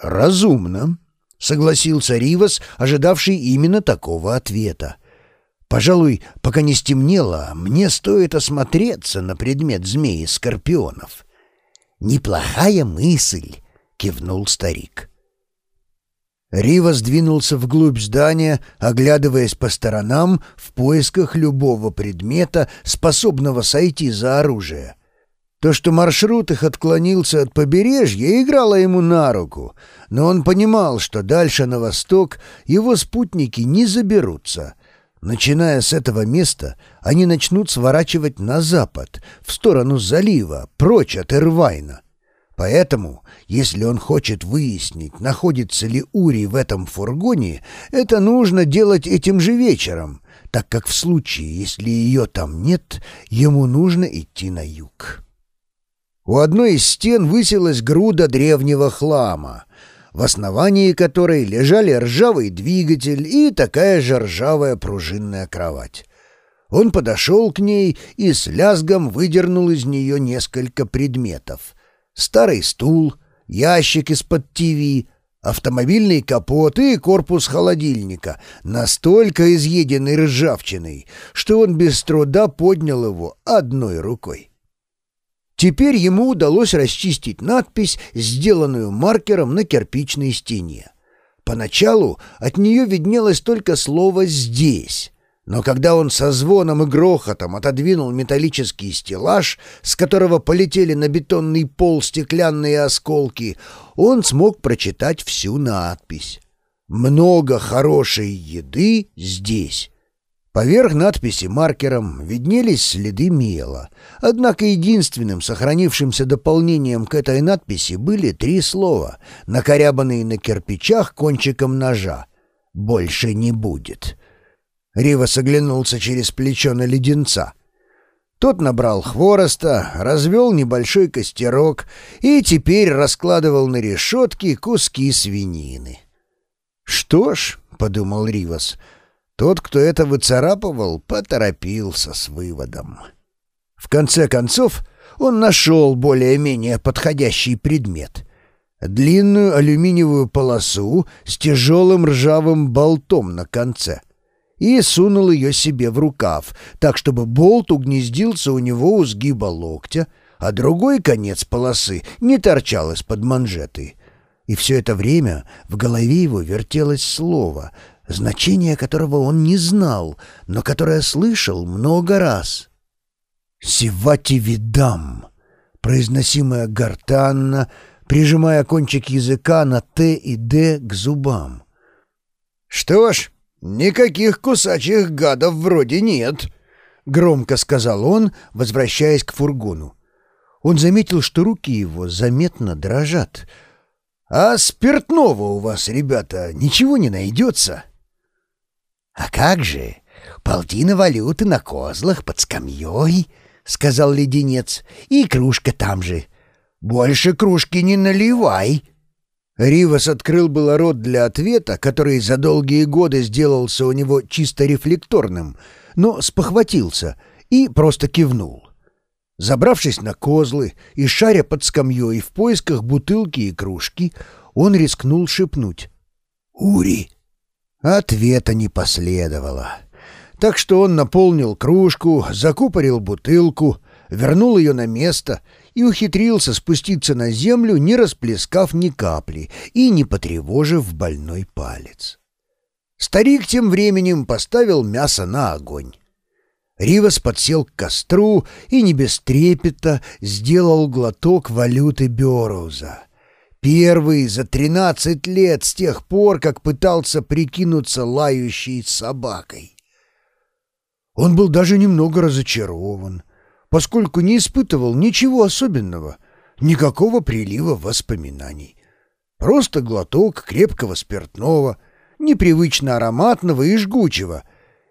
«Разумно», — согласился Ривас, ожидавший именно такого ответа. «Пожалуй, пока не стемнело, мне стоит осмотреться на предмет змеи скорпионов». «Неплохая мысль», — кивнул старик. Рива сдвинулся вглубь здания, оглядываясь по сторонам в поисках любого предмета, способного сойти за оружие. То, что маршрут их отклонился от побережья, играло ему на руку, но он понимал, что дальше на восток его спутники не заберутся. Начиная с этого места, они начнут сворачивать на запад, в сторону залива, прочь от Ирвайна. Поэтому, если он хочет выяснить, находится ли Ури в этом фургоне, это нужно делать этим же вечером, так как в случае, если ее там нет, ему нужно идти на юг. У одной из стен высилась груда древнего хлама, в основании которой лежали ржавый двигатель и такая же ржавая пружинная кровать. Он подошел к ней и с лязгом выдернул из нее несколько предметов — старый стул, ящик из-под ТВ, автомобильный капот и корпус холодильника, настолько изъеденный ржавчиной, что он без труда поднял его одной рукой. Теперь ему удалось расчистить надпись, сделанную маркером на кирпичной стене. Поначалу от нее виднелось только слово «здесь», но когда он со звоном и грохотом отодвинул металлический стеллаж, с которого полетели на бетонный пол стеклянные осколки, он смог прочитать всю надпись. «Много хорошей еды здесь». Поверх надписи маркером виднелись следы мела. Однако единственным сохранившимся дополнением к этой надписи были три слова, накорябанные на кирпичах кончиком ножа. «Больше не будет». Ривас оглянулся через плечо на леденца. Тот набрал хвороста, развел небольшой костерок и теперь раскладывал на решетке куски свинины. «Что ж», — подумал Ривас, — «тот, кто это выцарапывал, поторопился с выводом». В конце концов, он нашел более-менее подходящий предмет — длинную алюминиевую полосу с тяжелым ржавым болтом на конце — и сунул ее себе в рукав, так чтобы болт угнездился у него у сгиба локтя, а другой конец полосы не торчал из-под манжеты. И все это время в голове его вертелось слово, значение которого он не знал, но которое слышал много раз. «Сивати-видам», произносимое гортанно, прижимая кончик языка на «т» и «д» к зубам. «Что ж», «Никаких кусачих гадов вроде нет», — громко сказал он, возвращаясь к фургону. Он заметил, что руки его заметно дрожат. «А спиртного у вас, ребята, ничего не найдется?» «А как же? Полтина валюты на козлах под скамьей», — сказал леденец, — «и кружка там же». «Больше кружки не наливай», Ривас открыл было рот для ответа, который за долгие годы сделался у него чисто рефлекторным, но спохватился и просто кивнул. Забравшись на козлы и шаря под скамьей в поисках бутылки и кружки, он рискнул шепнуть «Ури!». Ответа не последовало. Так что он наполнил кружку, закупорил бутылку, вернул ее на место и ухитрился спуститься на землю, не расплескав ни капли и не потревожив больной палец. Старик тем временем поставил мясо на огонь. Ривас подсел к костру и не без трепета сделал глоток валюты Бёроуза. Первый за тринадцать лет с тех пор, как пытался прикинуться лающей собакой. Он был даже немного разочарован поскольку не испытывал ничего особенного, никакого прилива воспоминаний. Просто глоток крепкого спиртного, непривычно ароматного и жгучего,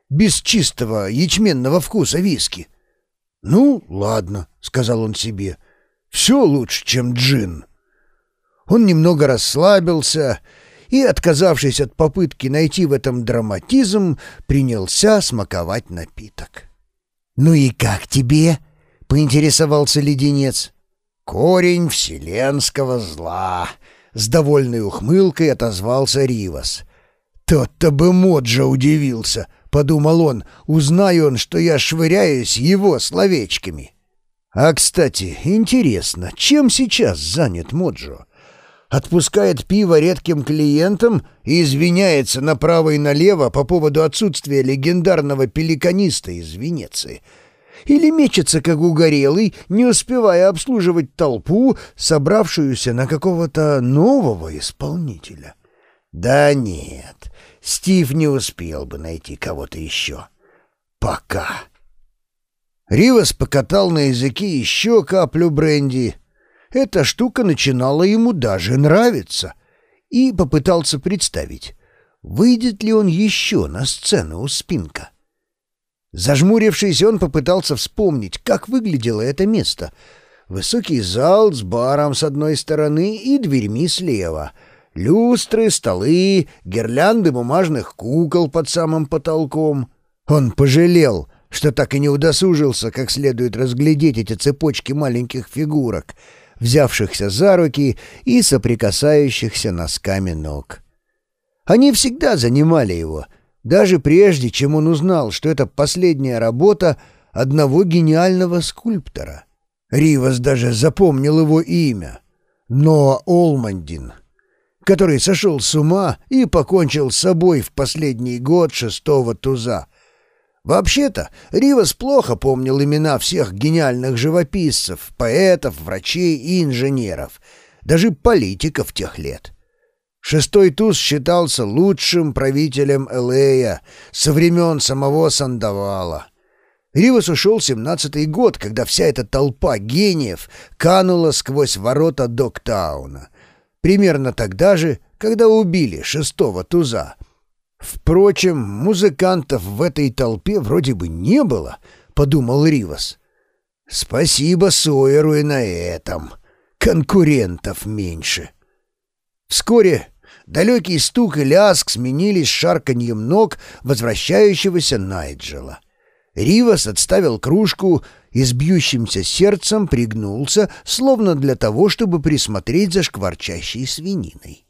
без чистого ячменного вкуса виски. «Ну, ладно», — сказал он себе, — «все лучше, чем джин». Он немного расслабился и, отказавшись от попытки найти в этом драматизм, принялся смаковать напиток. «Ну и как тебе?» — поинтересовался леденец. «Корень вселенского зла», — С довольной ухмылкой отозвался Ривас. «Тот-то бы Моджа удивился», — подумал он, узнаю он, что я швыряюсь его словечками. А, кстати, интересно, чем сейчас занят Моджо? Отпускает пиво редким клиентам и извиняется направо и налево по поводу отсутствия легендарного пеликаниста из Венеции — или мечется, как угорелый, не успевая обслуживать толпу, собравшуюся на какого-то нового исполнителя. Да нет, Стив не успел бы найти кого-то еще. Пока. Ривас покатал на языке еще каплю бренди. Эта штука начинала ему даже нравиться. И попытался представить, выйдет ли он еще на сцену у Спинка. Зажмурившись, он попытался вспомнить, как выглядело это место. Высокий зал с баром с одной стороны и дверьми слева. Люстры, столы, гирлянды бумажных кукол под самым потолком. Он пожалел, что так и не удосужился как следует разглядеть эти цепочки маленьких фигурок, взявшихся за руки и соприкасающихся носками ног. Они всегда занимали его — даже прежде, чем он узнал, что это последняя работа одного гениального скульптора. Ривас даже запомнил его имя — Ноа Олмандин, который сошел с ума и покончил с собой в последний год шестого туза. Вообще-то, Ривас плохо помнил имена всех гениальных живописцев, поэтов, врачей и инженеров, даже политиков тех лет — Шестой туз считался лучшим правителем Элея со времен самого Сандавала. Ривас ушел семнадцатый год, когда вся эта толпа гениев канула сквозь ворота Доктауна. Примерно тогда же, когда убили шестого туза. Впрочем, музыкантов в этой толпе вроде бы не было, — подумал Ривас. Спасибо Сойеру и на этом. Конкурентов меньше. Вскоре Далекий стук и ляск сменились шарканьем ног возвращающегося Найджела. Ривас отставил кружку и с бьющимся сердцем пригнулся, словно для того, чтобы присмотреть за шкварчащей свининой.